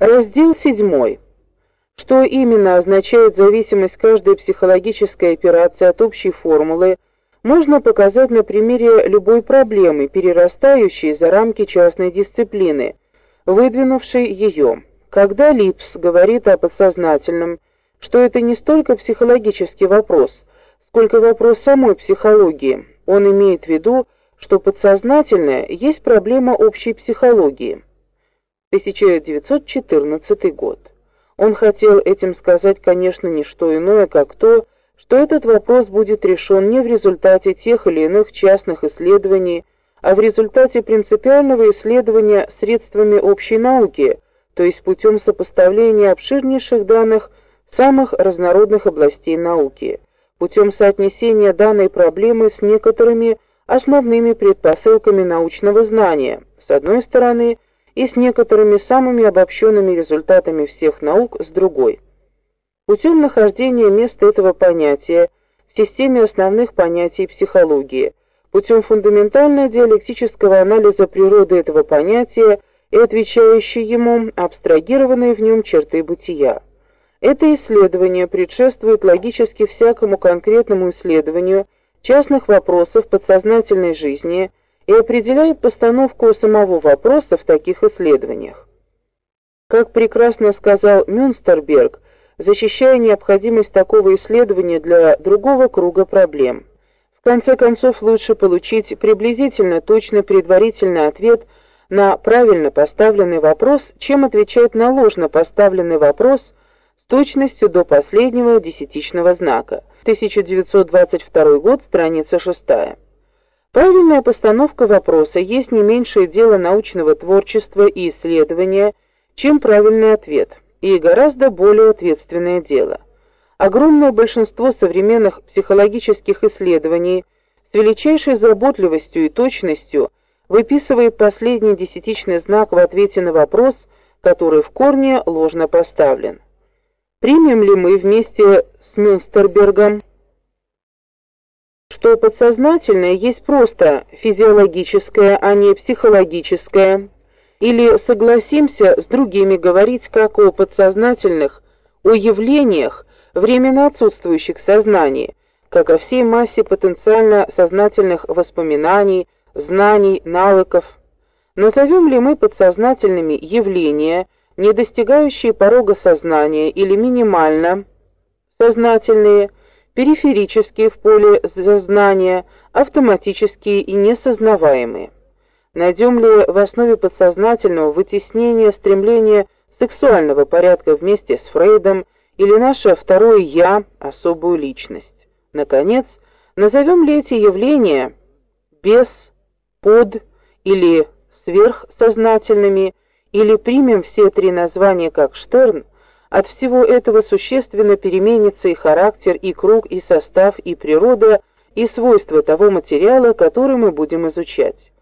Раздел 7. Что именно означает зависимость каждой психологической операции от общей формулы, можно показать на примере любой проблемы, перерастающей за рамки частной дисциплины, выдвинувшей ее. Когда Липс говорит о подсознательном, что это не столько психологический вопрос, сколько вопрос самой психологии, он имеет в виду, что подсознательное есть проблема общей психологии. 1914 год. Он хотел этим сказать, конечно, не что иное, как то, что этот вопрос будет решен не в результате тех или иных частных исследований, а в результате принципиального исследования средствами общей науки, то есть путем сопоставления обширнейших данных самых разнородных областей науки, путем соотнесения данной проблемы с некоторыми основными предпосылками научного знания, с одной стороны, и с некоторыми самыми обобщенными результатами всех наук с другой. Путем нахождения места этого понятия в системе основных понятий психологии, путем фундаментально-диалектического анализа природы этого понятия и отвечающей ему абстрагированные в нем черты бытия. Это исследование предшествует логически всякому конкретному исследованию частных вопросов подсознательной жизни и определяет постановку самого вопроса в таких исследованиях. Как прекрасно сказал Мюнстерберг, защищая необходимость такого исследования для другого круга проблем. В конце концов, лучше получить приблизительно точный предварительный ответ на правильно поставленный вопрос, чем отвечать на ложно поставленный вопрос с точностью до последнего десятичного знака. 1922 год, страница 6. Правильная постановка вопроса есть не меньшее дело научного творчества и исследования, чем правильный ответ, и гораздо более ответственное дело. Огромное большинство современных психологических исследований с величайшей заботливостью и точностью выписывает последний десятичный знак в ответе на вопрос, который в корне ложно поставлен. Примем ли мы вместе с Мюнстербергом что подсознательное есть просто физиологическое, а не психологическое, или согласимся с другими говорить как о подсознательных, о явлениях, временно отсутствующих в сознании, как о всей массе потенциально сознательных воспоминаний, знаний, навыков. Назовем ли мы подсознательными явления, не достигающие порога сознания или минимально сознательные, периферические в поле сознания, автоматические и несознаваемые. Найдем ли в основе подсознательного вытеснения стремления сексуального порядка вместе с Фрейдом или наше второе я, особую личность? Наконец, назовем ли эти явления без, под или сверхсознательными, или примем все три названия как Штерн от всего этого существенно переменится и характер, и круг, и состав, и природа, и свойства того материала, который мы будем изучать.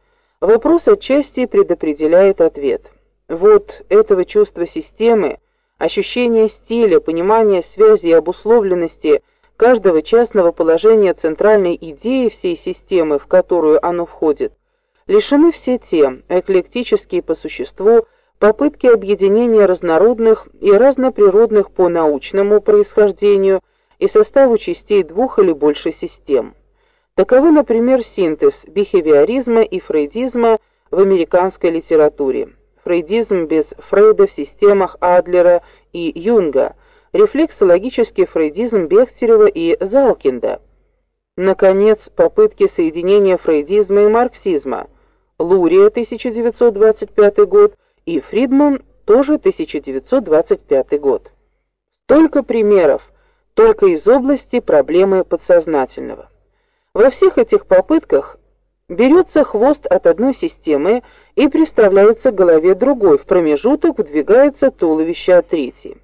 Вопрос отчасти предопределяет ответ. Вот этого чувства системы, ощущения стиля, понимания связи и обусловленности каждого частного положения центральной идеи всей системы, в которую оно входит, лишены все те, эклектические по существу, попытки объединения разнородных и разноприродных по научному происхождению и составу частей двух или больше систем. Таковы, например, синтез бихевиоризма и фрейдизма в американской литературе. Фрейдизм без Фрейда в системах Адлера и Юнга, рефлексологический фрейдизм Бехтерева и Залкинда. Наконец, попытки соединения фрейдизма и марксизма. Лурия, 1925 год, и Фридман, тоже 1925 год. Столько примеров, только из области проблемы подсознательного. Во всех этих попытках берется хвост от одной системы и приставляется к голове другой, в промежуток вдвигается туловище от третьей.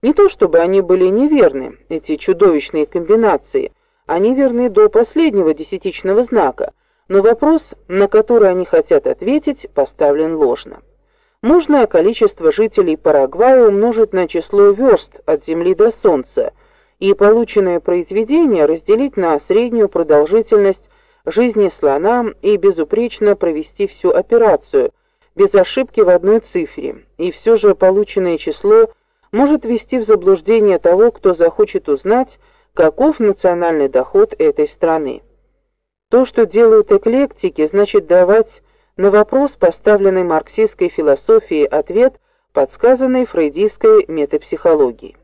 Не то чтобы они были неверны, эти чудовищные комбинации, они верны до последнего десятичного знака, но вопрос, на который они хотят ответить, поставлен ложно. Нужное количество жителей Парагвая умножить на число верст от Земли до Солнца и полученное произведение разделить на среднюю продолжительность жизни слона и безупречно провести всю операцию, без ошибки в одной цифре, и все же полученное число может ввести в заблуждение того, кто захочет узнать, каков национальный доход этой страны. То, что делают эклектики, значит давать на вопрос, поставленный марксистской философией, ответ, подсказанный фрейдистской метапсихологией.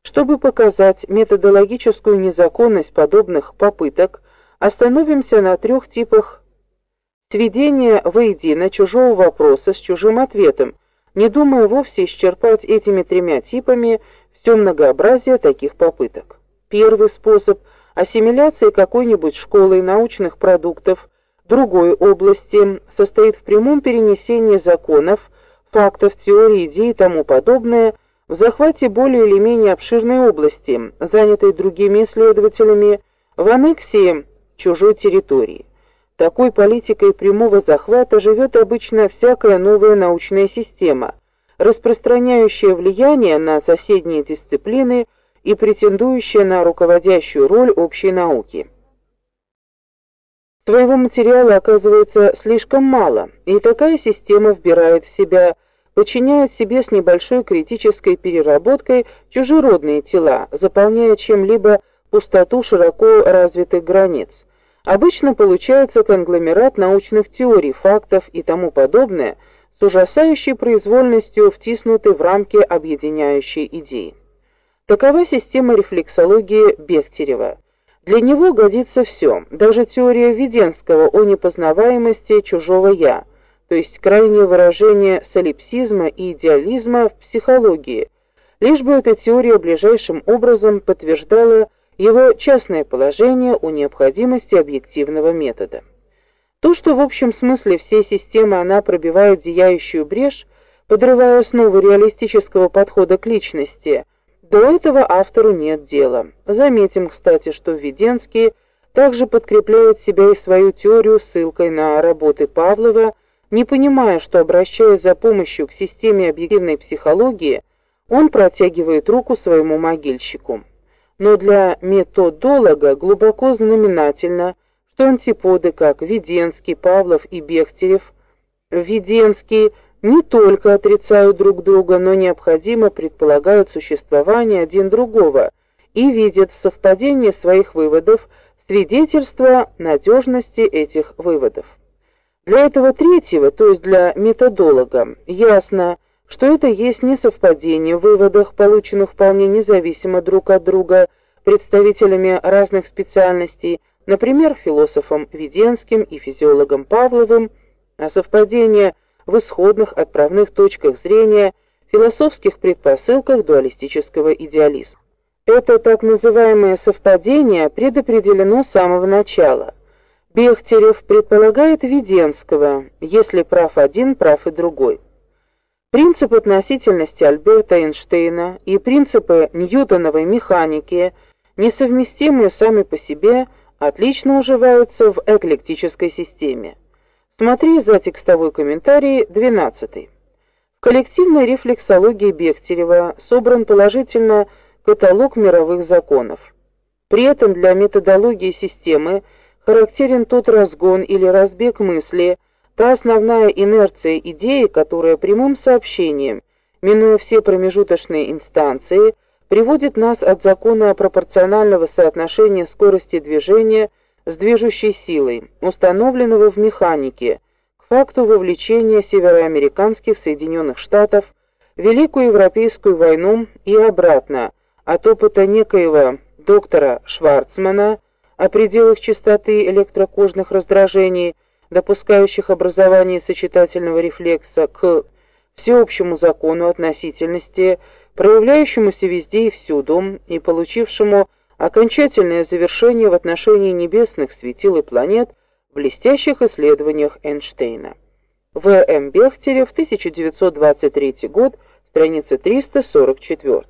Чтобы показать методологическую незаконность подобных попыток, остановимся на трех типах сведения воедино чужого вопроса с чужим ответом, не думая вовсе исчерпать этими тремя типами все многообразие таких попыток. Первый способ ассимиляции какой-нибудь школой научных продуктов другой области состоит в прямом перенесении законов, фактов, теорий, идей и тому подобное в захвате более или менее обширной области, занятой другими исследователями, в аннексии чужой территории. Такой политикой прямого захвата живет обычно всякая новая научная система, распространяющая влияние на соседние дисциплины и претендующая на руководящую роль общей науки. Своего материала оказывается слишком мало, и такая система вбирает в себя, подчиняет себе с небольшой критической переработкой чужеродные тела, заполняя чем-либо пустоту широко развитых границ. Обычно получается конгломерат научных теорий, фактов и тому подобное, с ужасающей произвольностью втиснуты в рамки объединяющей идеи. Такова система рефлексологии Бехтерева. Для него годится все, даже теория Введенского о непознаваемости чужого я, то есть крайнее выражение солипсизма и идеализма в психологии, лишь бы эта теория ближайшим образом подтверждала его частное положение о необходимости объективного метода. То, что в общем смысле всей системы она пробивает зияющую брешь, подрывая основы реалистического подхода к личности, до этого автору нет дела. Заметим, кстати, что Введенский также подкрепляет себя и свою теорию ссылкой на работы Павлова, не понимая, что обращаясь за помощью к системе объективной психологии, он протягивает руку своему могильщику но для методолога глубоко знаменательно, что антиподы, как Веденский, Павлов и Бехтерев, Веденский не только отрицают друг друга, но необходимо предполагают существование один другого и видят в совпадении своих выводов свидетельство надежности этих выводов. Для этого третьего, то есть для методолога, ясно, что это есть не совпадение в выводах, полученных вполне независимо друг от друга представителями разных специальностей, например, философом Веденским и физиологом Павловым, а совпадение в исходных отправных точках зрения, философских предпосылках дуалистического идеализма. Это так называемое совпадение предопределено с самого начала. Бехтерев предполагает Веденского, если прав один, прав и другой. Принцип относительности Альберта Эйнштейна и принципы ньютоновой механики, несовместимые сами по себе, отлично уживаются в эклектической системе. Смотри за текстовой комментарий 12. В коллективной рефлексологии Бехтерева собран положительно каталог мировых законов. При этом для методологии системы характерен тот разгон или разбег мысли, Та основная инерция идеи, которая прямым сообщением, минуя все промежуточные инстанции, приводит нас от закона пропорционального соотношения скорости движения с движущей силой, установленного в механике, к факту вовлечения североамериканских Соединенных Штатов в Великую Европейскую войну и обратно, от опыта некоего доктора Шварцмана о пределах частоты электрокожных раздражений – допускающих образование сочетательного рефлекса, к всеобщему закону относительности, проявляющемуся везде и всюду и получившему окончательное завершение в отношении небесных светил и планет в блестящих исследованиях Эйнштейна. В. М. Бехтерев, 1923 год, страница 344.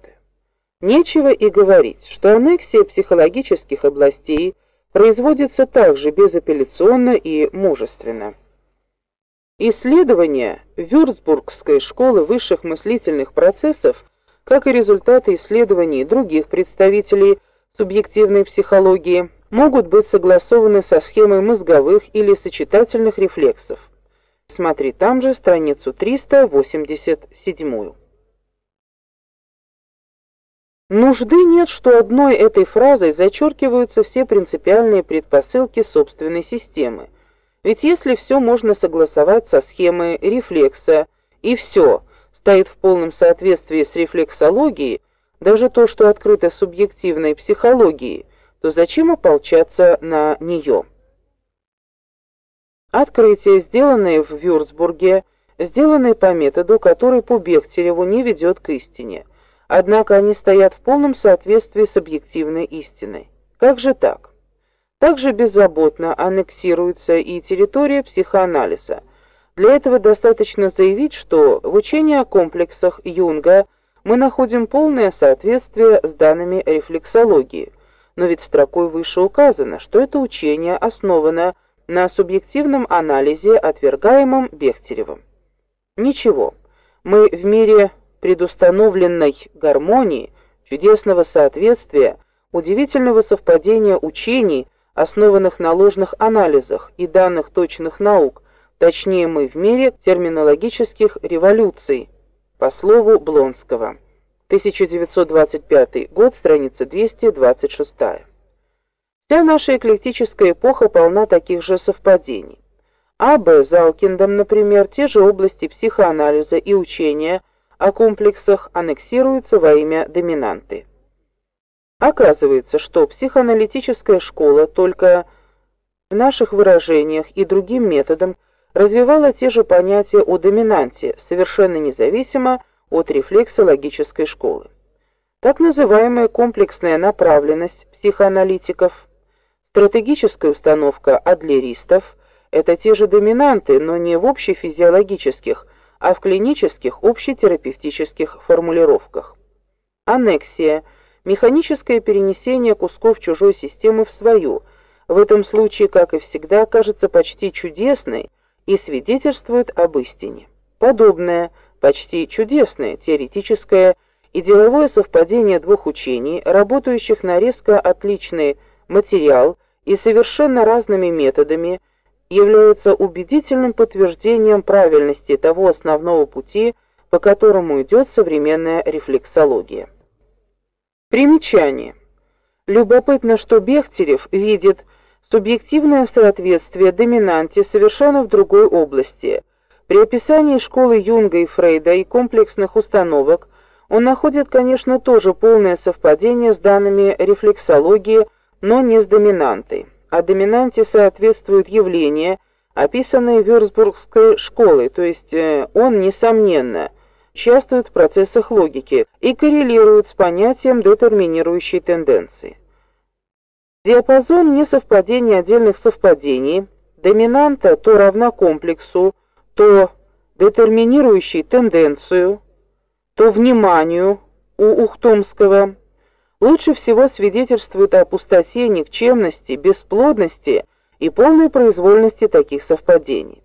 Нечего и говорить, что аннексия психологических областей – производится также безапелляционно и мужественно. Исследования Вюрцбургской школы высших мыслительных процессов, как и результаты исследований других представителей субъективной психологии, могут быть согласованы со схемой мозговых или сочетательных рефлексов. Смотри там же страницу 387. Нужды нет, что одной этой фразой зачеркиваются все принципиальные предпосылки собственной системы. Ведь если все можно согласовать со схемой рефлекса, и все стоит в полном соответствии с рефлексологией, даже то, что открыто субъективной психологией, то зачем ополчаться на нее? Открытия, сделанные в Вюрцбурге, сделанные по методу, который по Бехтереву не ведет к истине. Однако они стоят в полном соответствии с объективной истиной. Как же так? Также беззаботно аннексируется и территория психоанализа. Для этого достаточно заявить, что в учении о комплексах Юнга мы находим полное соответствие с данными рефлексологии. Но ведь строкой выше указано, что это учение основано на субъективном анализе, отвергаемом Бехтеревым. Ничего. Мы в мире предустановленной гармонии, чудесного соответствия, удивительного совпадения учений, основанных на ложных анализах и данных точных наук, точнее мы в мире терминологических революций, по слову Блонского. 1925 год, страница 226. Вся наша эклектическая эпоха полна таких же совпадений. А. Б. Залкиндом, например, те же области психоанализа и учения о комплексах аннексируются во имя доминанты. Оказывается, что психоаналитическая школа только в наших выражениях и другим методом развивала те же понятия о доминанте, совершенно независимо от рефлексологической школы. Так называемая комплексная направленность психоаналитиков, стратегическая установка адлеристов это те же доминанты, но не в общефизиологических, а в клинических общетерапевтических формулировках. Аннексия механическое перенесение кусков чужой системы в свою. В этом случае, как и всегда, кажется почти чудесной и свидетельствует об истине. Подобное, почти чудесное теоретическое и деловое совпадение двух учений, работающих на резко отличный материал и совершенно разными методами, является убедительным подтверждением правильности того основного пути, по которому идет современная рефлексология. Примечание. Любопытно, что Бехтерев видит субъективное соответствие доминанте совершенно в другой области. При описании школы Юнга и Фрейда и комплексных установок он находит, конечно, тоже полное совпадение с данными рефлексологии, но не с доминантой а доминанте соответствуют явления, описанные Вюрцбургской школой, то есть э, он несомненно участвует в процессах логики и коррелирует с понятием детерминирующей тенденции. Диапазон несовпадений отдельных совпадений доминанта то равна комплексу, то детерминирующей тенденцию, то вниманию у Ухтомского лучше всего свидетельствует о пустоте, никчемности, бесплодности и полной произвольности таких совпадений.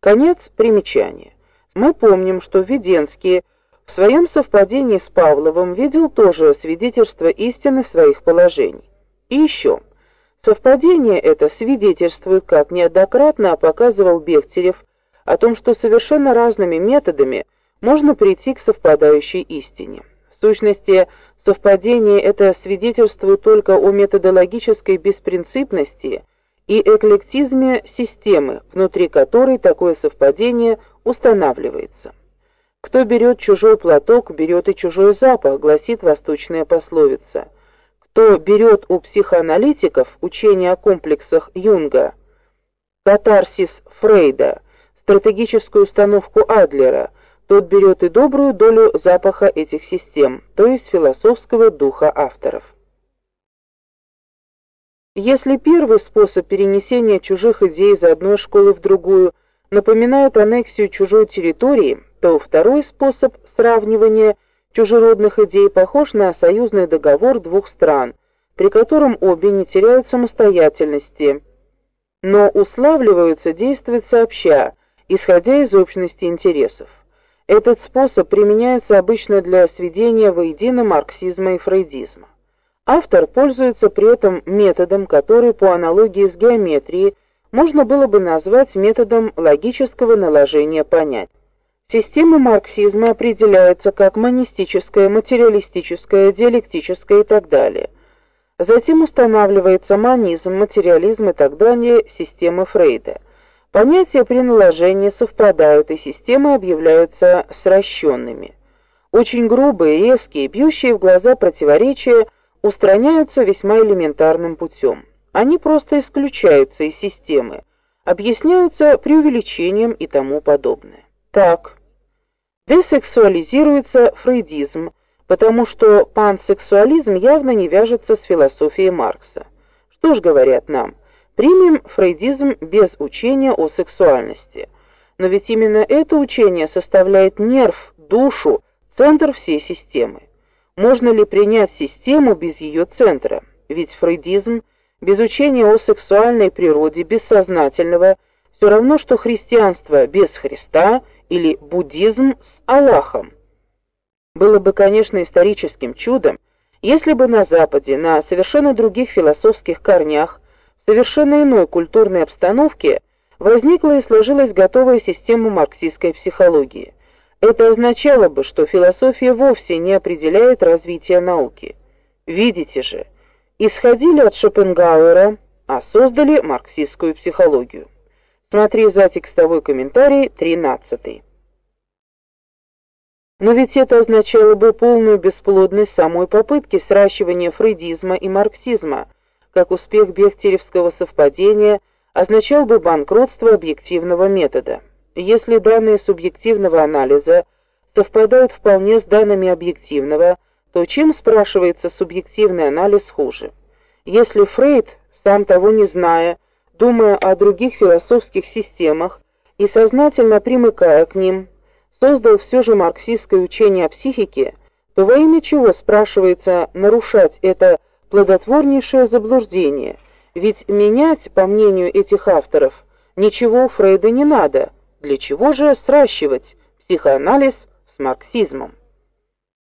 Конец примечания. Мы помним, что Введенский в своем совпадении с Павловым видел тоже свидетельство истины своих положений. И еще. Совпадение это свидетельствует, как неоднократно показывал Бехтерев, о том, что совершенно разными методами можно прийти к совпадающей истине. В сущности, совпадение это свидетельствует только о методологической беспринципности и эклектизме системы, внутри которой такое совпадение устанавливается. Кто берет чужой платок, берет и чужой запах, гласит восточная пословица. Кто берет у психоаналитиков учение о комплексах Юнга, катарсис Фрейда, стратегическую установку Адлера, тот берет и добрую долю запаха этих систем, то есть философского духа авторов. Если первый способ перенесения чужих идей из одной школы в другую напоминает аннексию чужой территории, то второй способ сравнивания чужеродных идей похож на союзный договор двух стран, при котором обе не теряют самостоятельности, но уславливаются действовать сообща, исходя из общности интересов. Этот способ применяется обычно для сведения воедино марксизма и фрейдизма. Автор пользуется при этом методом, который по аналогии с геометрией можно было бы назвать методом логического наложения понятий. Система марксизма определяется как монистическая, материалистическая, диалектическая и так далее. Затем устанавливается монизм, материализм и так далее системы Фрейда. Понятия при наложении совпадают, и системы объявляются сращенными. Очень грубые, резкие, бьющие в глаза противоречия устраняются весьма элементарным путем. Они просто исключаются из системы, объясняются преувеличением и тому подобное. Так, десексуализируется фрейдизм, потому что пансексуализм явно не вяжется с философией Маркса. Что ж говорят нам? Примем фрейдизм без учения о сексуальности. Но ведь именно это учение составляет нерв, душу, центр всей системы. Можно ли принять систему без ее центра? Ведь фрейдизм без учения о сексуальной природе бессознательного все равно что христианство без Христа или буддизм с Аллахом. Было бы, конечно, историческим чудом, если бы на западе, на совершенно других философских корнях, в совершенно иной культурной обстановке возникла и сложилась готовая система марксистской психологии. Это означало бы, что философия вовсе не определяет развитие науки. Видите же, исходили от Шопенгауэра, а создали марксистскую психологию. Смотри за текстовой комментарий 13. Но ведь это означало бы полную бесплодность самой попытки сращивания фрейдизма и марксизма, как успех Бехтеревского совпадения означал бы банкротство объективного метода. Если данные субъективного анализа совпадают вполне с данными объективного, то чем, спрашивается, субъективный анализ хуже? Если Фрейд, сам того не зная, думая о других философских системах и сознательно примыкая к ним, создал все же марксистское учение о психике, то во имя чего, спрашивается, нарушать это плодотворнейшее заблуждение? Ведь менять, по мнению этих авторов, ничего у Фрейда не надо. Для чего же сращивать психоанализ с марксизмом?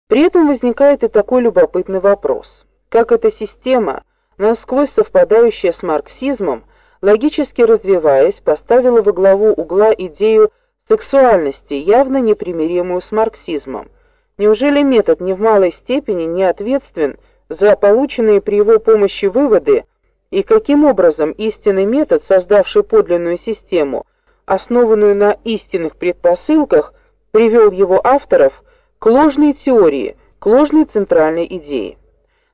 При этом возникает и такой любопытный вопрос: как эта система, насквозь совпадающая с марксизмом, логически развиваясь, поставила во главу угла идею сексуальности, явно непримиримую с марксизмом? Неужели метод не в малой степени не ответственен за полученные при его помощи выводы, и каким образом истинный метод, создавший подлинную систему, основанную на истинных предпосылках, привел его авторов к ложной теории, к ложной центральной идее.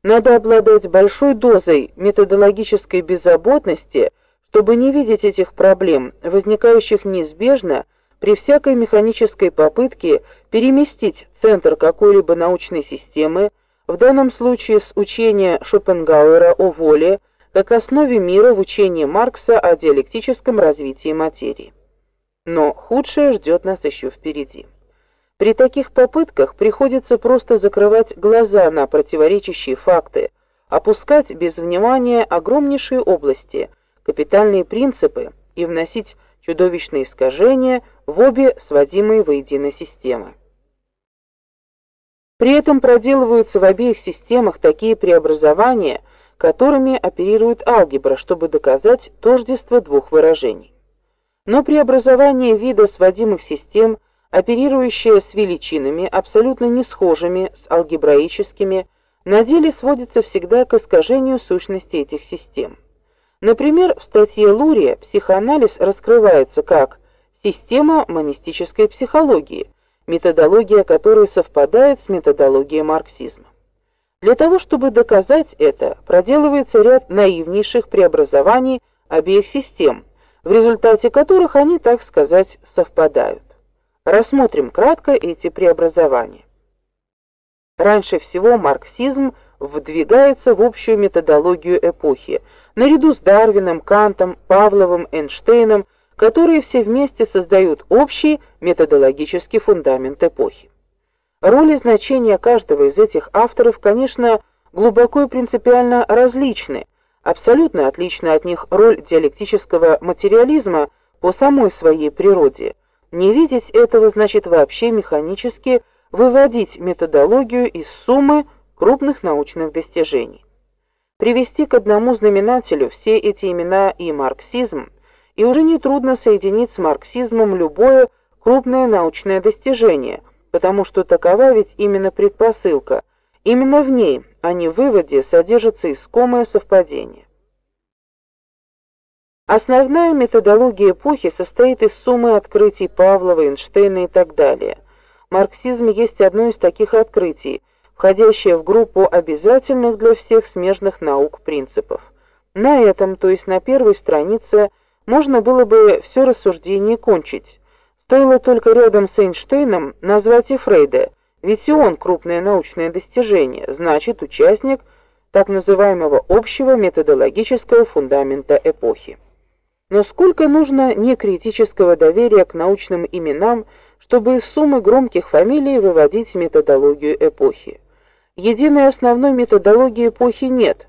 Надо обладать большой дозой методологической беззаботности, чтобы не видеть этих проблем, возникающих неизбежно при всякой механической попытке переместить центр какой-либо научной системы, в данном случае с учения Шопенгауэра о воле, как основе мира в учении Маркса о диалектическом развитии материи. Но худшее ждет нас еще впереди. При таких попытках приходится просто закрывать глаза на противоречащие факты, опускать без внимания огромнейшие области, капитальные принципы и вносить чудовищные искажения в обе сводимые воедино системы. При этом проделываются в обеих системах такие преобразования, которыми оперирует алгебра, чтобы доказать тождество двух выражений. Но преобразование вида сводимых систем оперирующая с величинами, абсолютно не схожими с алгебраическими, на деле сводится всегда к искажению сущности этих систем. Например, в статье Лурия психоанализ раскрывается как система монистической психологии, методология которой совпадает с методологией марксизма. Для того, чтобы доказать это, проделывается ряд наивнейших преобразований обеих систем, в результате которых они, так сказать, совпадают. Рассмотрим кратко эти преобразования. Раньше всего марксизм вдвигается в общую методологию эпохи, наряду с Дарвином, Кантом, Павловым, Эйнштейном, которые все вместе создают общий методологический фундамент эпохи. Роль и значение каждого из этих авторов, конечно, глубоко и принципиально различны. Абсолютно отлична от них роль диалектического материализма по самой своей природе – не видеть этого значит вообще механически выводить методологию из суммы крупных научных достижений. Привести к одному знаменателю все эти имена и марксизм и уже не трудно соединить с марксизмом любое крупное научное достижение, потому что такова ведь именно предпосылка. Именно в ней, а не в выводе, содержится искомое совпадение. Основная методология эпохи состоит из суммы открытий Павлова, Эйнштейна и так далее. Марксизм есть одно из таких открытий, входящее в группу обязательных для всех смежных наук принципов. На этом, то есть на первой странице, можно было бы все рассуждение кончить. Стоило только рядом с Эйнштейном назвать и Фрейда, ведь и он крупное научное достижение, значит, участник так называемого общего методологического фундамента эпохи. Но сколько нужно некритического доверия к научным именам, чтобы из суммы громких фамилий выводить методологию эпохи. Единой основной методологии эпохи нет.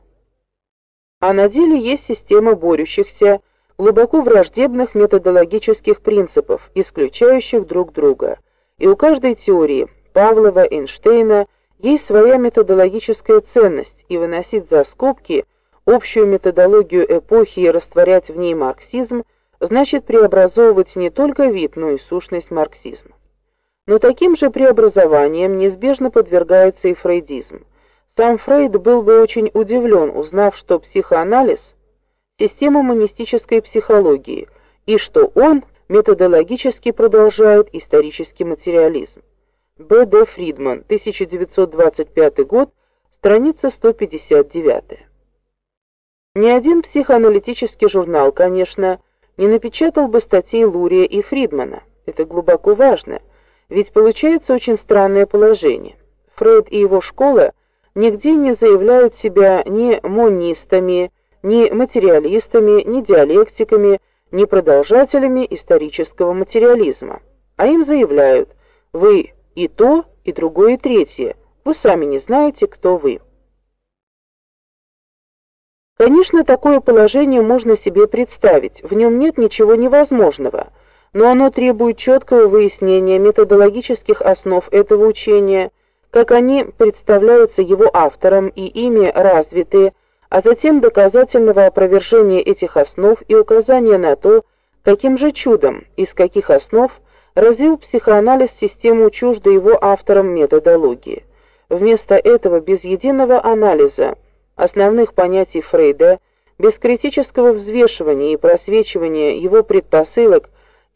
А на деле есть система борющихся, глубоко враждебных методологических принципов, исключающих друг друга. И у каждой теории Павлова, Эйнштейна есть своя методологическая ценность, и выносить за скобки общую методологию эпохи и растворять в ней марксизм значит преобразовывать не только вид, но и сущность марксизма. Но таким же преобразованием неизбежно подвергается и фрейдизм. Сам Фрейд был бы очень удивлен, узнав, что психоанализ система монистической психологии, и что он методологически продолжает исторический материализм. Б. Д. Фридман, 1925 год, страница 159. Ни один психоаналитический журнал, конечно, не напечатал бы статей Лурия и Фридмана. Это глубоко важно, ведь получается очень странное положение. Фрейд и его школа нигде не заявляют себя ни монистами, ни материалистами, ни диалектиками, ни продолжателями исторического материализма. А им заявляют: вы и то, и другое, и третье. Вы сами не знаете, кто вы. Конечно, такое положение можно себе представить. В нем нет ничего невозможного, но оно требует четкого выяснения методологических основ этого учения, как они представляются его автором и ими развиты а затем доказательного опровержения этих основ и указания на то, каким же чудом, из каких основ развил психоанализ систему чуждой его авторам методологии. Вместо этого без единого анализа основных понятий Фрейда, без критического взвешивания и просвечивания его предпосылок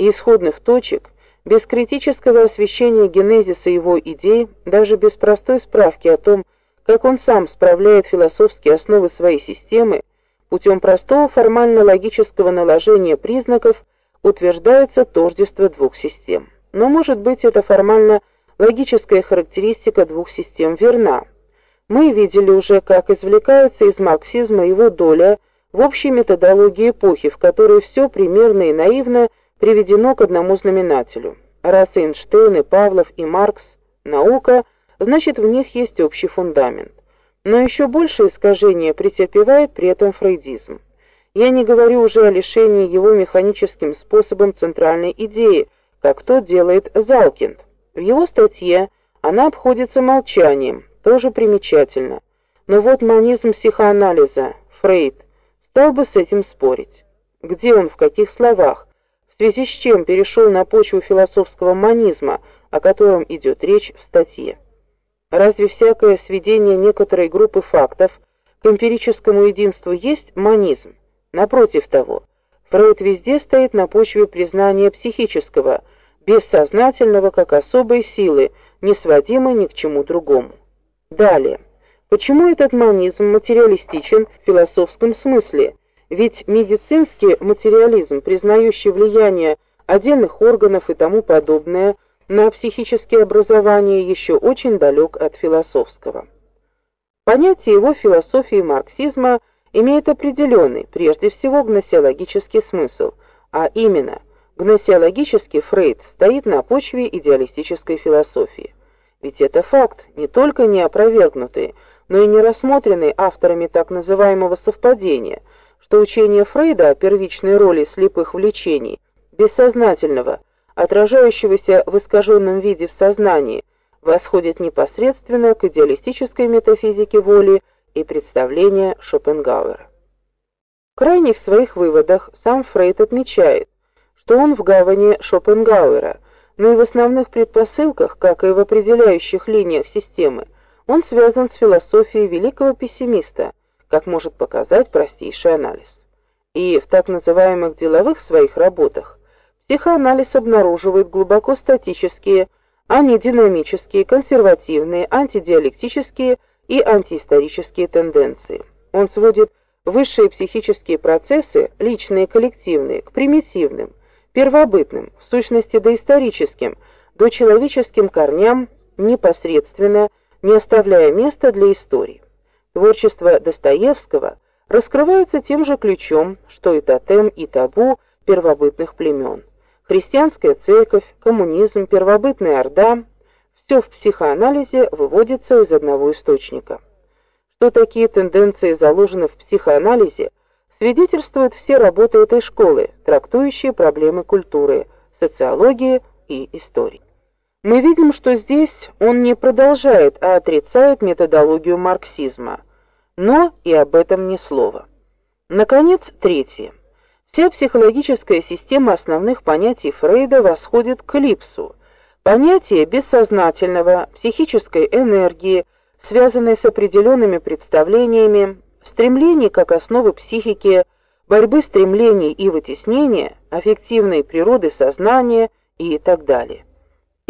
исходных точек, без критического освещения генезиса его идей, даже без простой справки о том, как он сам справляет философские основы своей системы, путем простого формально-логического наложения признаков утверждается тождество двух систем. Но может быть эта формально-логическая характеристика двух систем верна. Мы видели уже, как извлекается из марксизма его доля в общей методологии эпохи, в которой все примерно и наивно приведено к одному знаменателю. Раз Эйнштейн и Павлов и Маркс наука – значит, в них есть общий фундамент. Но еще большее искажение претерпевает при этом фрейдизм. Я не говорю уже о лишении его механическим способом центральной идеи, как то делает Залкинд. В его статье она обходится молчанием, тоже примечательно. Но вот манизм психоанализа, Фрейд, стал бы с этим спорить. Где он, в каких словах, связи с чем перешел на почву философского манизма, о котором идет речь в статье? Разве всякое сведение некоторой группы фактов к эмпирическому единству есть монизм? Напротив того, Фрейд везде стоит на почве признания психического, бессознательного как особой силы, не сводимой ни к чему другому. Далее. Почему этот монизм материалистичен в философском смысле? Ведь медицинский материализм, признающий влияние отдельных органов и тому подобное – на психические образования еще очень далек от философского. Понятие его философии марксизма имеет определенный, прежде всего, гносеологический смысл, а именно, гносеологический Фрейд стоит на почве идеалистической философии. Ведь это факт, не только не опровергнутый, но и не рассмотренный авторами так называемого совпадения, что учение Фрейда о первичной роли слепых влечений, бессознательного, отражающегося в искаженном виде в сознании, восходит непосредственно к идеалистической метафизике воли и представления Шопенгауэра. крайних своих выводах сам Фрейд отмечает, что он в гавани Шопенгауэра, но и в основных предпосылках, как и в определяющих линиях системы, он связан с философией великого пессимиста, как может показать простейший анализ. И в так называемых деловых своих работах психоанализ обнаруживает глубоко статические, а не динамические, консервативные, антидиалектические и антиисторические тенденции. Он сводит высшие психические процессы, личные и коллективные, к примитивным, первобытным, в сущности доисторическим, до человеческим корням непосредственно, не оставляя места для истории. Творчество Достоевского раскрывается тем же ключом, что и тотем и табу первобытных племен. Христианская церковь, коммунизм, первобытная орда все в психоанализе выводится из одного источника. Что такие тенденции заложены в психоанализе, свидетельствуют все работы этой школы, трактующие проблемы культуры, социологии и истории. Мы видим, что здесь он не продолжает, а отрицает методологию марксизма, но и об этом ни слова. Наконец, третье. Вся психологическая система основных понятий Фрейда восходит к Липсу. Понятие бессознательного, психической энергии, связанной с определенными представлениями, стремлений как основы психики, борьбы стремлений и вытеснения, аффективной природы сознания и так далее.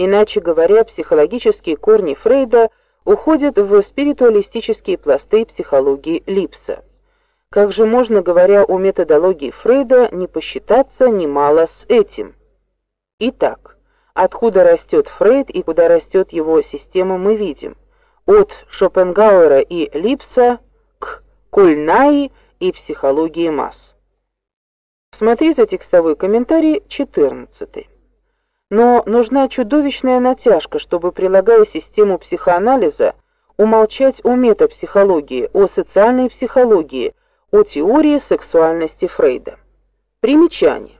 Иначе говоря, психологические корни Фрейда уходят в спиритуалистические пласты психологии Липса. Как же можно, говоря о методологии Фрейда, не посчитаться немало с этим? Итак, откуда растет Фрейд и куда растет его система, мы видим. От Шопенгауэра и Липса к Кульнаи и психологии масс. Смотрите текстовой комментарий 14. Но нужна чудовищная натяжка, чтобы, прилагая систему психоанализа, умолчать о метапсихологии, о социальной психологии, о теории сексуальности Фрейда. Примечание.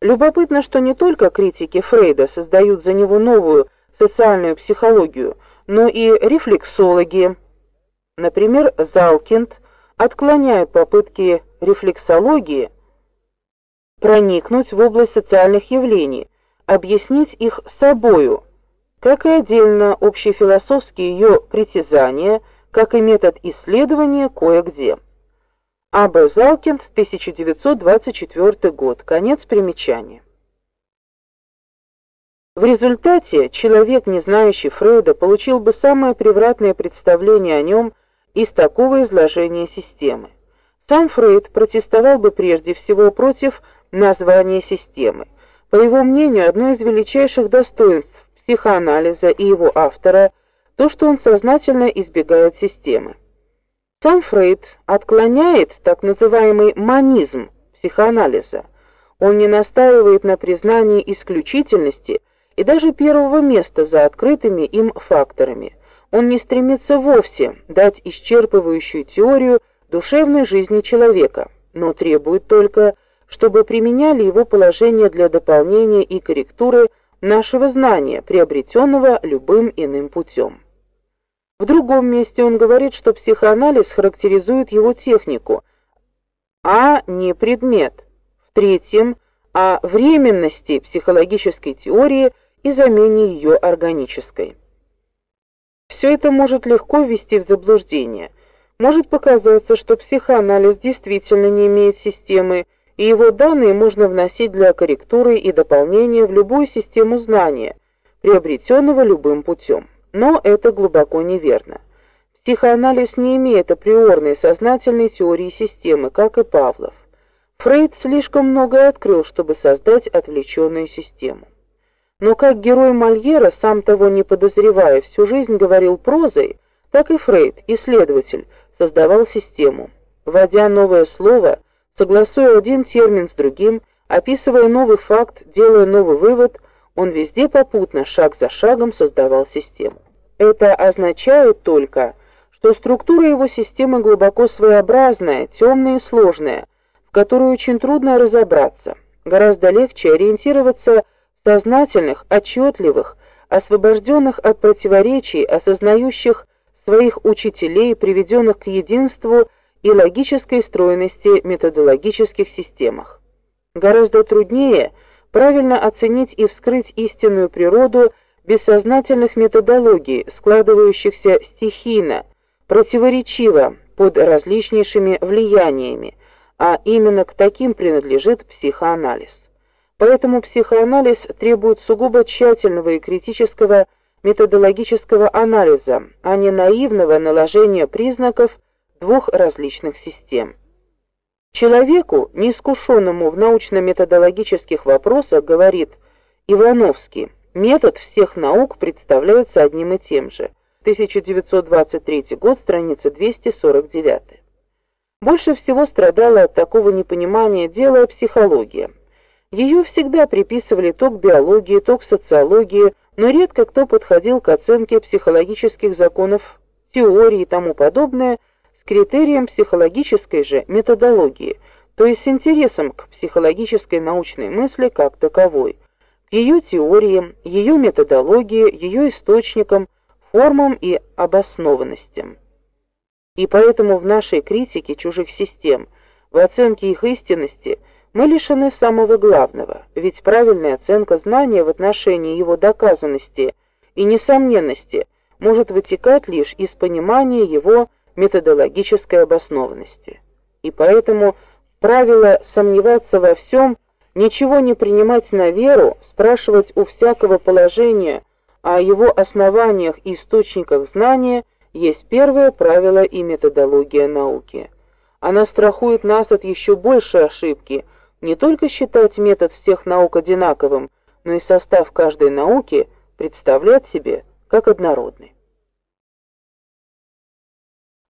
Любопытно, что не только критики Фрейда создают за него новую социальную психологию, но и рефлексологи, например, Залкинд, отклоняют попытки рефлексологии проникнуть в область социальных явлений, объяснить их собою, как и отдельно общефилософские ее притязания, как и метод исследования кое-где. А.Б. Залкинд, 1924 год. Конец примечания. В результате человек, не знающий Фрейда, получил бы самое превратное представление о нем из такого изложения системы. Сам Фрейд протестовал бы прежде всего против названия системы. По его мнению, одно из величайших достоинств психоанализа и его автора то, что он сознательно избегает системы. Сам Фрейд отклоняет так называемый манизм психоанализа. Он не настаивает на признании исключительности и даже первого места за открытыми им факторами. Он не стремится вовсе дать исчерпывающую теорию душевной жизни человека, но требует только чтобы применяли его положение для дополнения и корректуры нашего знания, приобретенного любым иным путем. В другом месте он говорит, что психоанализ характеризует его технику, а не предмет. В третьем о временности психологической теории и замене ее органической. Все это может легко ввести в заблуждение. Может показаться, что психоанализ действительно не имеет системы и его данные можно вносить для корректуры и дополнения в любую систему знания, приобретенного любым путем. Но это глубоко неверно. Психоанализ не имеет априорной сознательной теории системы, как и Павлов. Фрейд слишком многое открыл, чтобы создать отвлеченную систему. Но как герой Мольера, сам того не подозревая, всю жизнь говорил прозой, так и Фрейд, исследователь, создавал систему. Вводя новое слово, Согласуя один термин с другим, описывая новый факт, делая новый вывод, он везде попутно, шаг за шагом создавал систему. Это означает только, что структура его системы глубоко своеобразная, темная и сложная, в которой очень трудно разобраться. Гораздо легче ориентироваться в сознательных, отчетливых, освобожденных от противоречий, осознающих своих учителей, приведенных к единству и логической стройности методологических системах. Гораздо труднее правильно оценить и вскрыть истинную природу бессознательных методологий, складывающихся стихийно, противоречиво под различнейшими влияниями, а именно к таким принадлежит психоанализ. Поэтому психоанализ требует сугубо тщательного и критического методологического анализа, а не наивного наложения признаков двух различных систем. Человеку, неискушенному в научно-методологических вопросах, говорит Ивановский, метод всех наук представляется одним и тем же. 1923 год, страница 249. Больше всего страдала от такого непонимания дела психология. Ее всегда приписывали то к биологии, то к социологии, но редко кто подходил к оценке психологических законов, теории и тому подобное – критериям психологической же методологии, то есть с интересом к психологической научной мысли как таковой, к ее теориям, ее методологии, ее источникам, формам и обоснованностям. И поэтому в нашей критике чужих систем, в оценке их истинности, мы лишены самого главного, ведь правильная оценка знания в отношении его доказанности и несомненности может вытекать лишь из понимания его методологической обоснованности. И поэтому правило сомневаться во всем, ничего не принимать на веру, спрашивать у всякого положения о его основаниях и источниках знания есть первое правило и методология науки. Она страхует нас от еще большей ошибки, не только считать метод всех наук одинаковым, но и состав каждой науки представлять себе как однородный.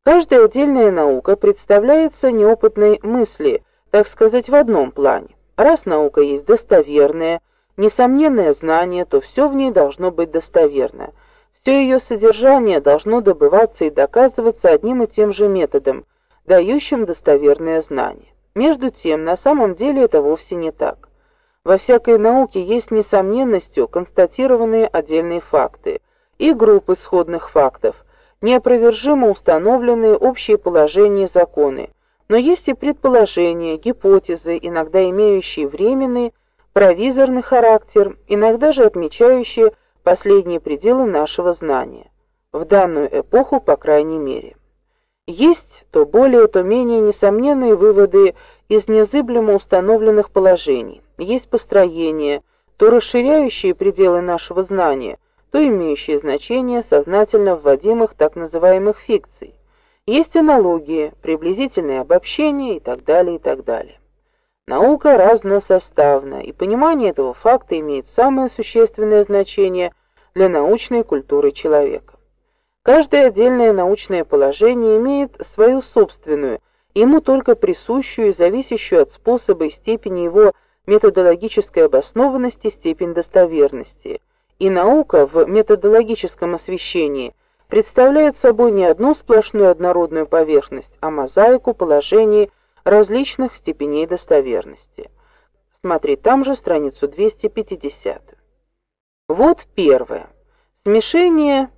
Каждая отдельная наука представляется неопытной мысли, так сказать, в одном плане. Раз наука есть достоверное, несомненное знание, то все в ней должно быть достоверно. Все ее содержание должно добываться и доказываться одним и тем же методом, дающим достоверное знание. Между тем, на самом деле это вовсе не так. Во всякой науке есть несомненностью констатированные отдельные факты и группы сходных фактов, неопровержимо установленные общие положения и законы, но есть и предположения, гипотезы, иногда имеющие временный, провизорный характер, иногда же отмечающие последние пределы нашего знания, в данную эпоху, по крайней мере. Есть то более, то менее несомненные выводы из незыблемо установленных положений, есть построения, то расширяющие пределы нашего знания, то имеющие значение сознательно вводимых так называемых фикций. Есть аналогии, приблизительные обобщения и так далее, и так далее. Наука разносоставна, и понимание этого факта имеет самое существенное значение для научной культуры человека. Каждое отдельное научное положение имеет свою собственную, ему только присущую и зависящую от способа и степени его методологической обоснованности степень достоверности – и наука в методологическом освещении представляет собой не одну сплошную однородную поверхность, а мозаику положений различных степеней достоверности. Смотри там же страницу 250. Вот первое. Смешение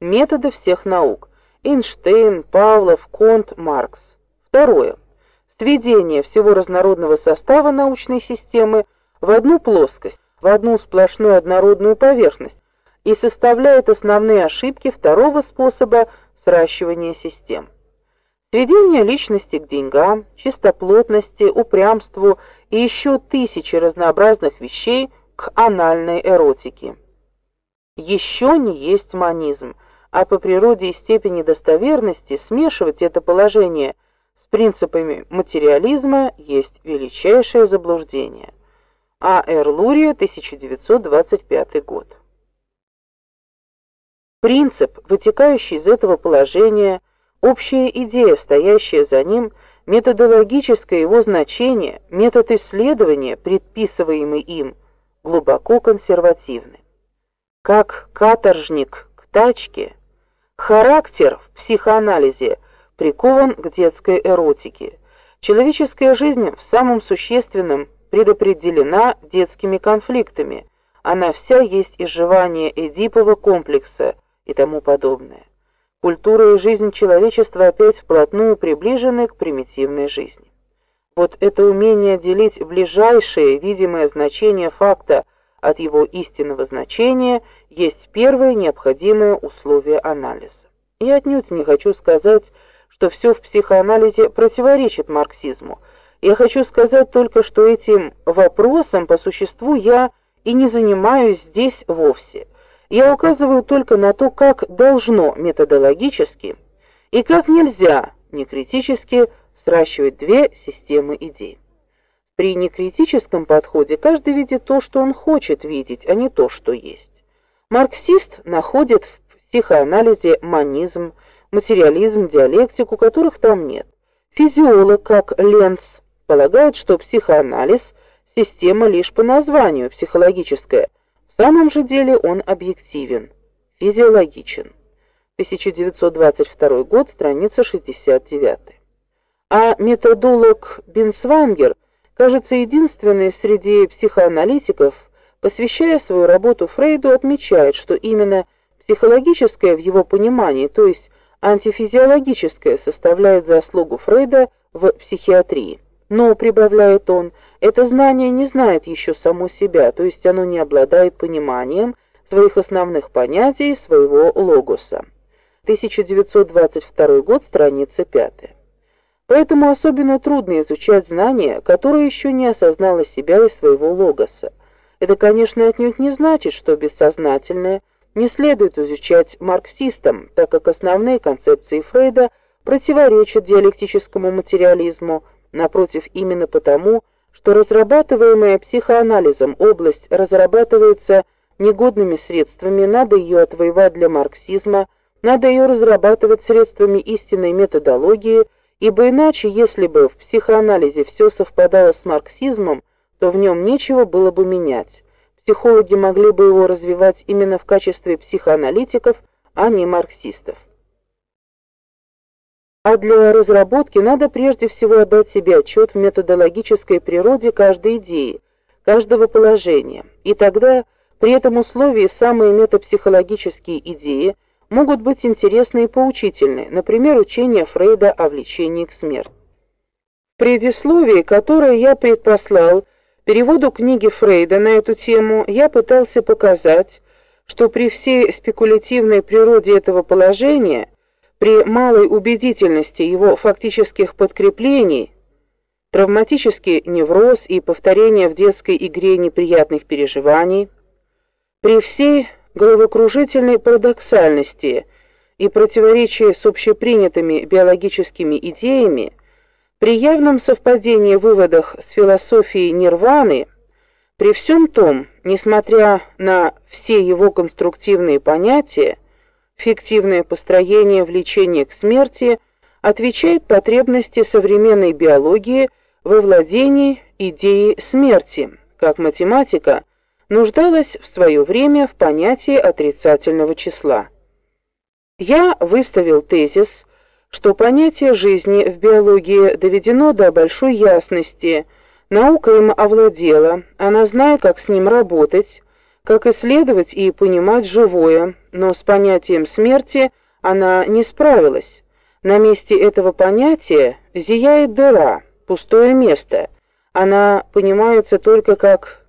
метода всех наук. Эйнштейн, Павлов, Конт, Маркс. Второе. Сведение всего разнородного состава научной системы в одну плоскость в одну сплошную однородную поверхность и составляет основные ошибки второго способа сращивания систем. Сведение личности к деньгам, чистоплотности, упрямству и еще тысячи разнообразных вещей к анальной эротике. Еще не есть манизм, а по природе и степени достоверности смешивать это положение с принципами материализма есть величайшее заблуждение. А. Р. Лурия, 1925 год. Принцип, вытекающий из этого положения, общая идея, стоящая за ним, методологическое его значение, метод исследования, предписываемый им, глубоко консервативны. Как каторжник к тачке, характер в психоанализе прикован к детской эротике. Человеческая жизнь в самом существенном предопределена детскими конфликтами. Она вся есть изживание Эдипова комплекса и тому подобное. культура и жизнь человечества опять вплотную приближены к примитивной жизни. Вот это умение делить ближайшее видимое значение факта от его истинного значения есть первое необходимое условие анализа. И отнюдь не хочу сказать, что все в психоанализе противоречит марксизму. Я хочу сказать только, что этим вопросом по существу я и не занимаюсь здесь вовсе. Я указываю только на то, как должно методологически и как нельзя некритически сращивать две системы идей. При некритическом подходе каждый видит то, что он хочет видеть, а не то, что есть. Марксист находит в психоанализе манизм, материализм, диалектику, которых там нет. Физиолог, как Ленц, полагает, что психоанализ система лишь по названию психологическая. В самом же деле он объективен, физиологичен. 1922 год, страница 69. А методолог Бинсвангер, кажется, единственный среди психоаналитиков, посвящая свою работу Фрейду, отмечает, что именно психологическое в его понимании, то есть антифизиологическое, составляет заслугу Фрейда в психиатрии. Но, прибавляет он, это знание не знает еще само себя, то есть оно не обладает пониманием своих основных понятий, своего логоса. 1922 год, страница 5. Поэтому особенно трудно изучать знание, которое еще не осознало себя и своего логоса. Это, конечно, отнюдь не значит, что бессознательное не следует изучать марксистам, так как основные концепции Фрейда противоречат диалектическому материализму, Напротив, именно потому, что разрабатываемая психоанализом область разрабатывается негодными средствами, надо ее отвоевать для марксизма, надо ее разрабатывать средствами истинной методологии, ибо иначе, если бы в психоанализе все совпадало с марксизмом, то в нем нечего было бы менять. Психологи могли бы его развивать именно в качестве психоаналитиков, а не марксистов. А для разработки надо прежде всего отдать себе отчет в методологической природе каждой идеи, каждого положения. И тогда при этом условии самые метапсихологические идеи могут быть интересны и поучительны, например, учение Фрейда о влечении к смерти. В предисловии, которое я предпослал переводу книги Фрейда на эту тему, я пытался показать, что при всей спекулятивной природе этого положения – при малой убедительности его фактических подкреплений, травматический невроз и повторение в детской игре неприятных переживаний, при всей головокружительной парадоксальности и противоречии с общепринятыми биологическими идеями, при явном совпадении в выводах с философией нирваны, при всем том, несмотря на все его конструктивные понятия, фиктивное построение влечения к смерти отвечает потребности современной биологии во владении идеей смерти, как математика нуждалась в свое время в понятии отрицательного числа. Я выставил тезис, что понятие жизни в биологии доведено до большой ясности, наука им овладела, она знает, как с ним работать, как исследовать и понимать живое, но с понятием смерти она не справилась. На месте этого понятия зияет дыра, пустое место. Она понимается только как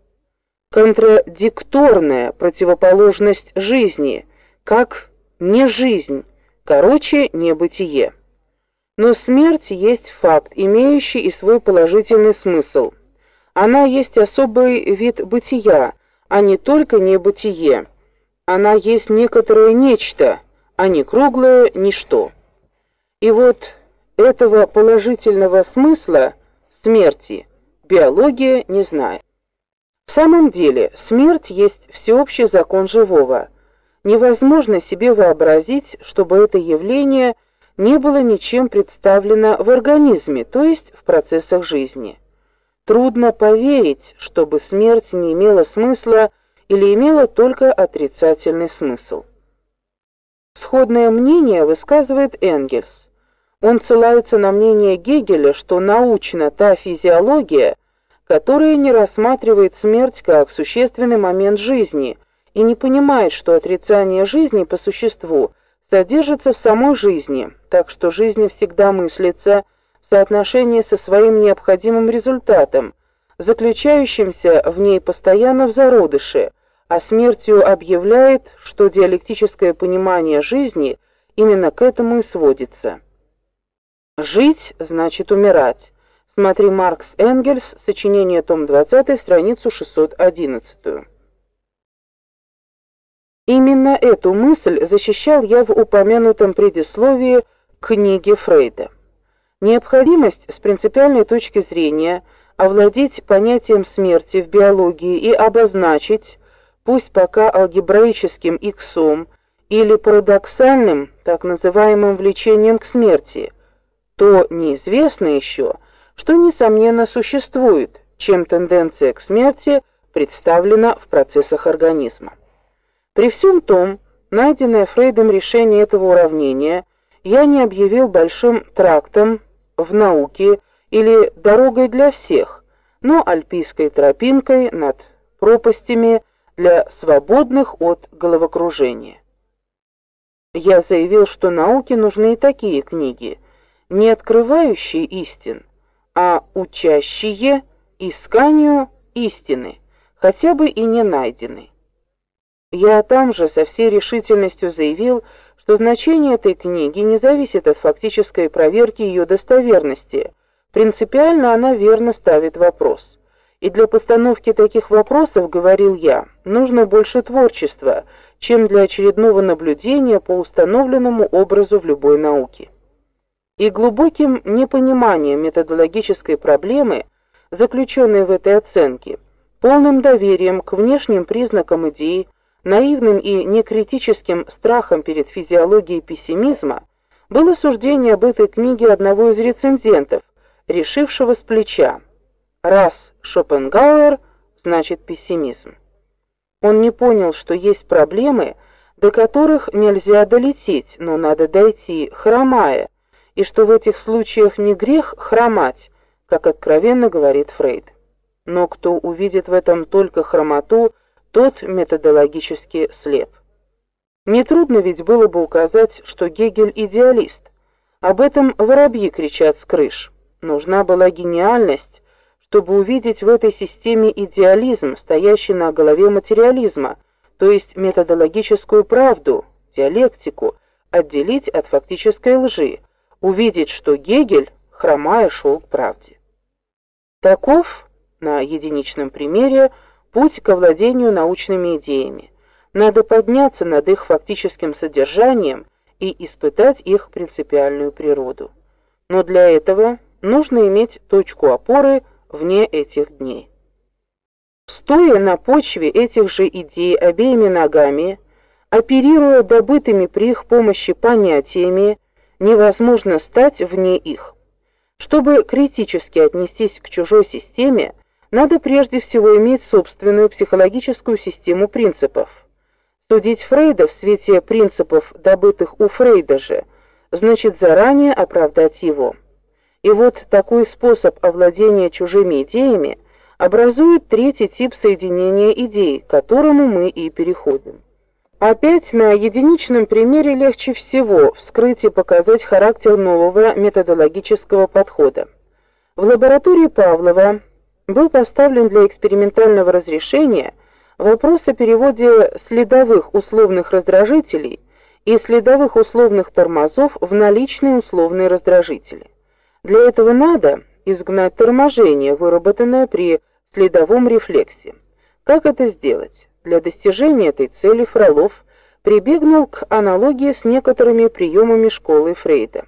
контрадикторная противоположность жизни, как не жизнь, короче, небытие. Но смерть есть факт, имеющий и свой положительный смысл. Она есть особый вид бытия, а не только небытие. Она есть некоторое нечто, а не круглое ничто. И вот этого положительного смысла смерти биология не знает. В самом деле, смерть есть всеобщий закон живого. Невозможно себе вообразить, чтобы это явление не было ничем представлено в организме, то есть в процессах жизни. Трудно поверить, чтобы смерть не имела смысла или имела только отрицательный смысл. Сходное мнение высказывает Энгельс. Он ссылается на мнение Гегеля, что научна та физиология, которая не рассматривает смерть как существенный момент жизни и не понимает, что отрицание жизни по существу содержится в самой жизни, так что жизнь всегда мыслится соотношении со своим необходимым результатом, заключающимся в ней постоянно в зародыше, а смертью объявляет, что диалектическое понимание жизни именно к этому и сводится. Жить значит умирать. Смотри Маркс Энгельс, сочинение том 20, страницу 611. Именно эту мысль защищал я в упомянутом предисловии к книге Фрейда. Необходимость с принципиальной точки зрения овладеть понятием смерти в биологии и обозначить, пусть пока алгебраическим иксом или парадоксальным, так называемым влечением к смерти, то неизвестно еще, что несомненно существует, чем тенденция к смерти представлена в процессах организма. При всем том, найденное Фрейдом решение этого уравнения я не объявил большим трактом в науке или дорогой для всех, но альпийской тропинкой над пропастями для свободных от головокружения. Я заявил, что науке нужны и такие книги, не открывающие истин, а учащие исканию истины, хотя бы и не найденной. Я там же со всей решительностью заявил, что значение этой книги не зависит от фактической проверки ее достоверности. Принципиально она верно ставит вопрос. И для постановки таких вопросов, говорил я, нужно больше творчества, чем для очередного наблюдения по установленному образу в любой науке. И глубоким непониманием методологической проблемы, заключенной в этой оценке, полным доверием к внешним признакам идеи, наивным и некритическим страхом перед физиологией пессимизма было суждение об этой книге одного из рецензентов, решившего с плеча: раз Шопенгауэр, значит пессимизм. Он не понял, что есть проблемы, до которых нельзя долететь, но надо дойти хромая, и что в этих случаях не грех хромать, как откровенно говорит Фрейд. Но кто увидит в этом только хромоту, тот методологически слеп. Нетрудно ведь было бы указать, что Гегель идеалист. Об этом воробьи кричат с крыш. Нужна была гениальность, чтобы увидеть в этой системе идеализм, стоящий на голове материализма, то есть методологическую правду, диалектику, отделить от фактической лжи, увидеть, что Гегель, хромая, шел к правде. Таков, на единичном примере, путь к овладению научными идеями. Надо подняться над их фактическим содержанием и испытать их принципиальную природу. Но для этого нужно иметь точку опоры вне этих дней. Стоя на почве этих же идей обеими ногами, оперируя добытыми при их помощи понятиями, невозможно стать вне их. Чтобы критически отнестись к чужой системе, надо прежде всего иметь собственную психологическую систему принципов. Судить Фрейда в свете принципов, добытых у Фрейда же, значит заранее оправдать его. И вот такой способ овладения чужими идеями образует третий тип соединения идей, к которому мы и переходим. Опять на единичном примере легче всего вскрыть и показать характер нового методологического подхода. В лаборатории Павлова был поставлен для экспериментального разрешения вопрос о переводе следовых условных раздражителей и следовых условных тормозов в наличные условные раздражители. Для этого надо изгнать торможение, выработанное при следовом рефлексе. Как это сделать? Для достижения этой цели Фролов прибегнул к аналогии с некоторыми приемами школы Фрейда.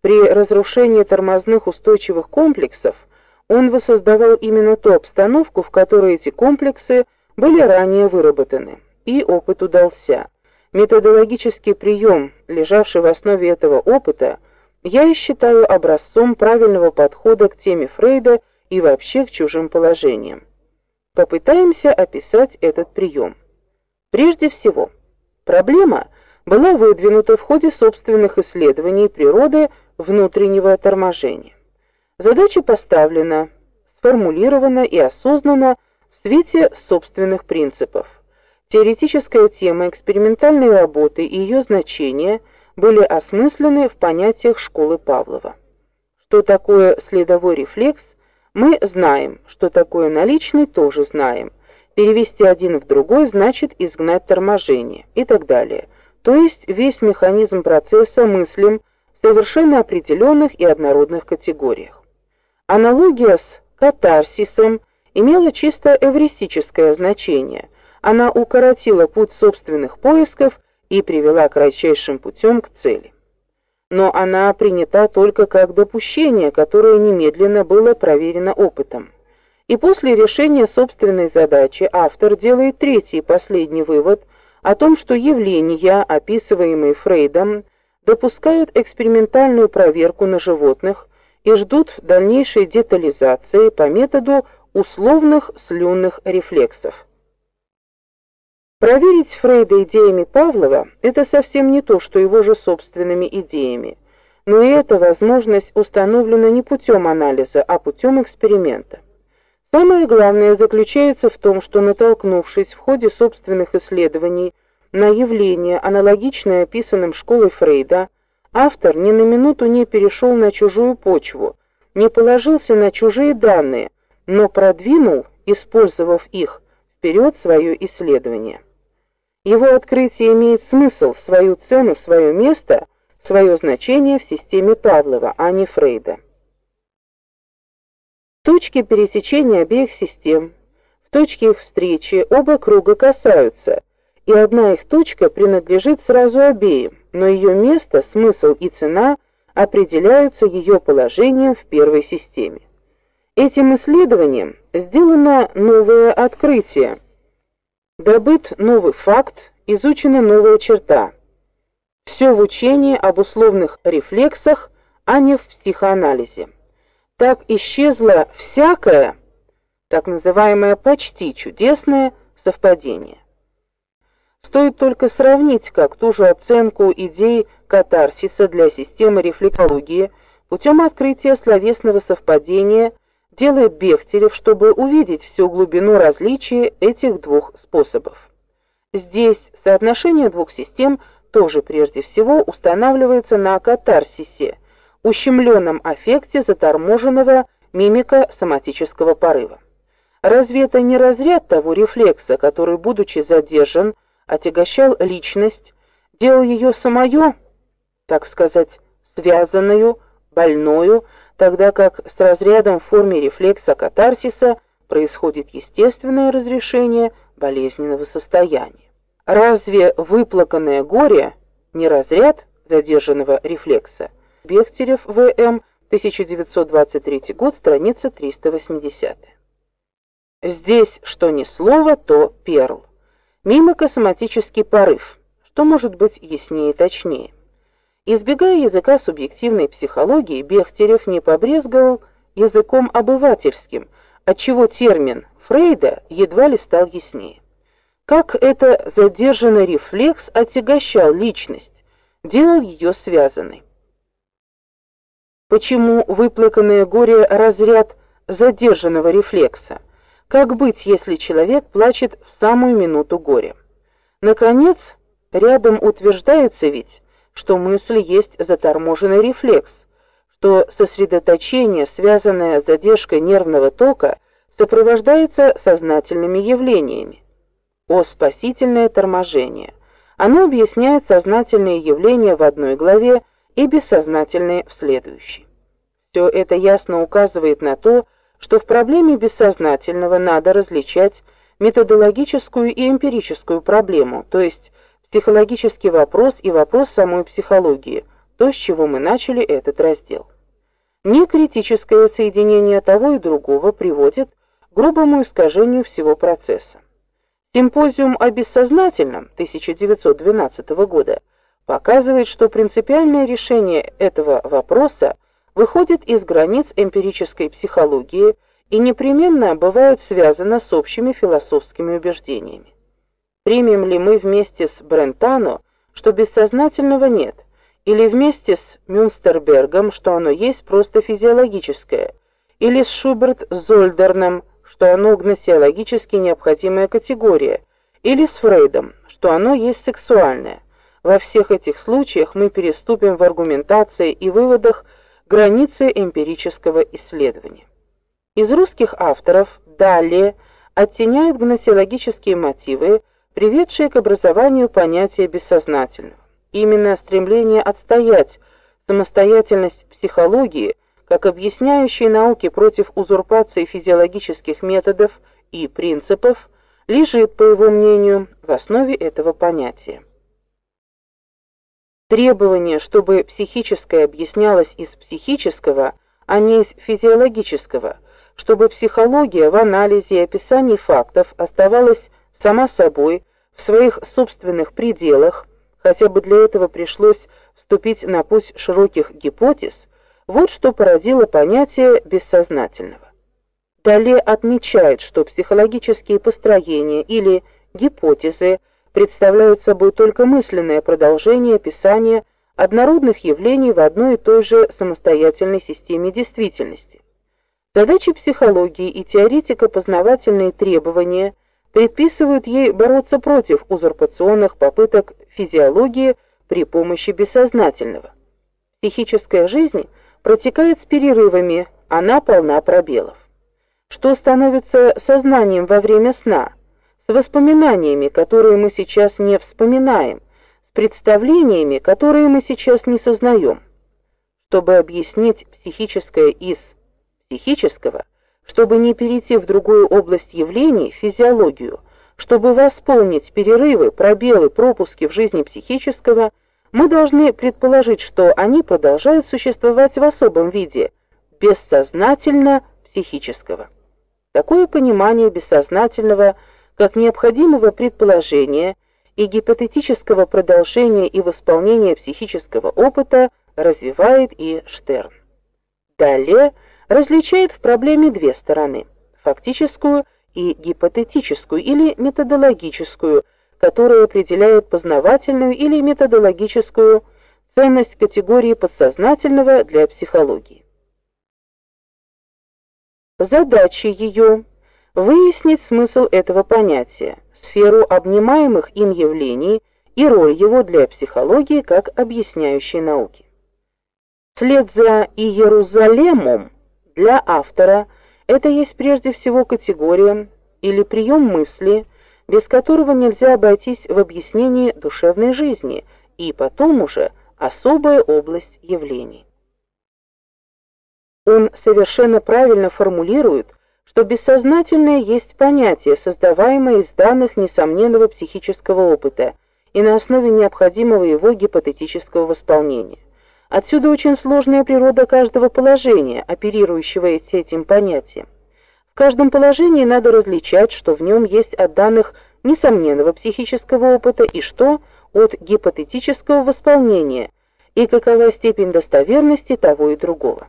При разрушении тормозных устойчивых комплексов – он воссоздавал именно ту обстановку, в которой эти комплексы были ранее выработаны. И опыт удался. Методологический прием, лежавший в основе этого опыта, я и считаю образцом правильного подхода к теме Фрейда и вообще к чужим положениям. Попытаемся описать этот прием. Прежде всего, проблема была выдвинута в ходе собственных исследований природы внутреннего торможения. Задача поставлена, сформулирована и осознана в свете собственных принципов. Теоретическая тема экспериментальной работы и ее значение были осмыслены в понятиях школы Павлова. Что такое следовой рефлекс, мы знаем, что такое наличный тоже знаем. Перевести один в другой значит изгнать торможение и так далее. То есть весь механизм процесса мыслим в совершенно определенных и однородных категориях. Аналогия с катарсисом имела чисто эвристическое значение. Она укоротила путь собственных поисков и привела кратчайшим путем к цели. Но она принята только как допущение, которое немедленно было проверено опытом. И после решения собственной задачи автор делает третий и последний вывод о том, что явления, описываемые Фрейдом, допускают экспериментальную проверку на животных и ждут дальнейшей детализации по методу условных слюнных рефлексов. Проверить Фрейда идеями Павлова это совсем не то, что его же собственными идеями. Но и эта возможность установлена не путем анализа, а путем эксперимента. Самое главное заключается в том, что натолкнувшись в ходе собственных исследований на явления, аналогичные описанным школой Фрейда, автор ни на минуту не перешел на чужую почву, не положился на чужие данные, но продвинул, использовав их, вперед свое исследование. Его открытие имеет смысл, свою цену, свое место, свое значение в системе Павлова, а не Фрейда. Точки пересечения обеих систем, в точке их встречи оба круга касаются, и одна их точка принадлежит сразу обеим, но ее место, смысл и цена определяются ее положением в первой системе. Этим исследованием сделано новое открытие – Добыт новый факт, изучена новая черта. Все в учении об условных рефлексах, а не в психоанализе. Так исчезло всякое, так называемое почти чудесное совпадение. Стоит только сравнить как ту же оценку идей катарсиса для системы рефлексологии путем открытия словесного совпадения делает Бехтерев, чтобы увидеть всю глубину различия этих двух способов. Здесь соотношение двух систем тоже прежде всего устанавливается на катарсисе, ущемленном аффекте заторможенного мимика соматического порыва. Разве это не разряд того рефлекса, который, будучи задержан, отягощал личность, делал ее самое, так сказать, связанную, больную, тогда как с разрядом в форме рефлекса катарсиса происходит естественное разрешение болезненного состояния. Разве выплаканное горе не разряд задержанного рефлекса? Бехтерев В.М. 1923 год, страница 380. Здесь что ни слово, то перл. Мимико-соматический порыв. Что может быть яснее и точнее? Избегая языка субъективной психологии, Бехтерев не побрезговал языком обывательским, отчего термин Фрейда едва ли стал яснее. Как это задержанный рефлекс отягощал личность, делал ее связанной. Почему выплаканное горе разряд задержанного рефлекса? Как быть, если человек плачет в самую минуту горя? Наконец, рядом утверждается ведь, что мысль есть заторможенный рефлекс, что сосредоточение, связанное с задержкой нервного тока, сопровождается сознательными явлениями. О спасительное торможение. Оно объясняет сознательные явления в одной главе и бессознательные в следующей. Все это ясно указывает на то, что в проблеме бессознательного надо различать методологическую и эмпирическую проблему, то есть психологический вопрос и вопрос самой психологии, то, с чего мы начали этот раздел. Некритическое соединение того и другого приводит к грубому искажению всего процесса. Симпозиум о бессознательном 1912 года показывает, что принципиальное решение этого вопроса выходит из границ эмпирической психологии и непременно бывает связано с общими философскими убеждениями. Примем ли мы вместе с Брентано, что бессознательного нет, или вместе с Мюнстербергом, что оно есть просто физиологическое, или с Шуберт-Зольдерном, что оно гносеологически необходимая категория, или с Фрейдом, что оно есть сексуальное. Во всех этих случаях мы переступим в аргументации и выводах границы эмпирического исследования. Из русских авторов далее оттеняют гносеологические мотивы, приведшие к образованию понятия бессознательного. Именно стремление отстоять самостоятельность психологии как объясняющей науки против узурпации физиологических методов и принципов лежит, по его мнению, в основе этого понятия. Требование, чтобы психическое объяснялось из психического, а не из физиологического, чтобы психология в анализе и описании фактов оставалась сама собой в своих собственных пределах, хотя бы для этого пришлось вступить на путь широких гипотез, вот что породило понятие бессознательного. Далее отмечает, что психологические построения или гипотезы – представляют собой только мысленное продолжение описания однородных явлений в одной и той же самостоятельной системе действительности. Задачи психологии и теоретико-познавательные требования предписывают ей бороться против узурпационных попыток физиологии при помощи бессознательного. Психическая жизнь протекает с перерывами, она полна пробелов. Что становится сознанием во время сна – с воспоминаниями, которые мы сейчас не вспоминаем, с представлениями, которые мы сейчас не сознаем. Чтобы объяснить психическое из психического, чтобы не перейти в другую область явлений, физиологию, чтобы восполнить перерывы, пробелы, пропуски в жизни психического, мы должны предположить, что они продолжают существовать в особом виде, бессознательно психического. Такое понимание бессознательного – как необходимого предположения и гипотетического продолжения и восполнения психического опыта развивает и Штерн. Далее различает в проблеме две стороны: фактическую и гипотетическую или методологическую, которая определяет познавательную или методологическую ценность категории подсознательного для психологии. Задачи ее выяснить смысл этого понятия, сферу обнимаемых им явлений и роль его для психологии как объясняющей науки. Вслед за Иерусалимом для автора это есть прежде всего категория или прием мысли, без которого нельзя обойтись в объяснении душевной жизни, и потом уже особая область явлений. Он совершенно правильно формулирует, что бессознательное есть понятие, создаваемое из данных несомненного психического опыта и на основе необходимого его гипотетического восполнения. Отсюда очень сложная природа каждого положения, оперирующего этим понятием. В каждом положении надо различать, что в нем есть от данных несомненного психического опыта и что от гипотетического восполнения, и какова степень достоверности того и другого.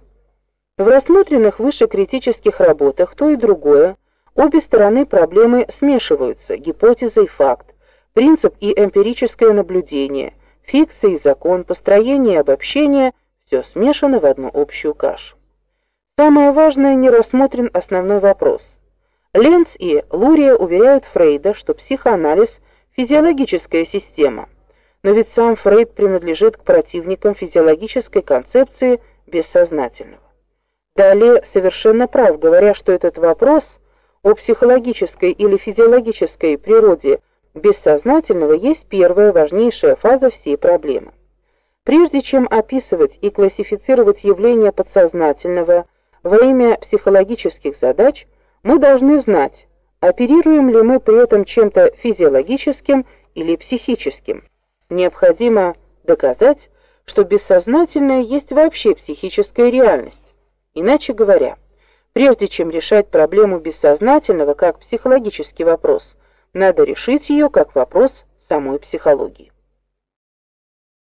В рассмотренных выше критических работах то и другое, обе стороны проблемы смешиваются: гипотеза и факт, принцип и эмпирическое наблюдение, фикция и закон, построение и обобщение все смешано в одну общую кашу. Самое важное не рассмотрен основной вопрос. Ленц и Лурия уверяют Фрейда, что психоанализ физиологическая система. Но ведь сам Фрейд принадлежит к противникам физиологической концепции бессознательного. Далее совершенно прав, говоря, что этот вопрос о психологической или физиологической природе бессознательного есть первая важнейшая фаза всей проблемы. Прежде чем описывать и классифицировать явления подсознательного во имя психологических задач, мы должны знать, оперируем ли мы при этом чем-то физиологическим или психическим. Необходимо доказать, что бессознательное есть вообще психическая реальность. Иначе говоря, прежде чем решать проблему бессознательного как психологический вопрос, надо решить ее как вопрос самой психологии.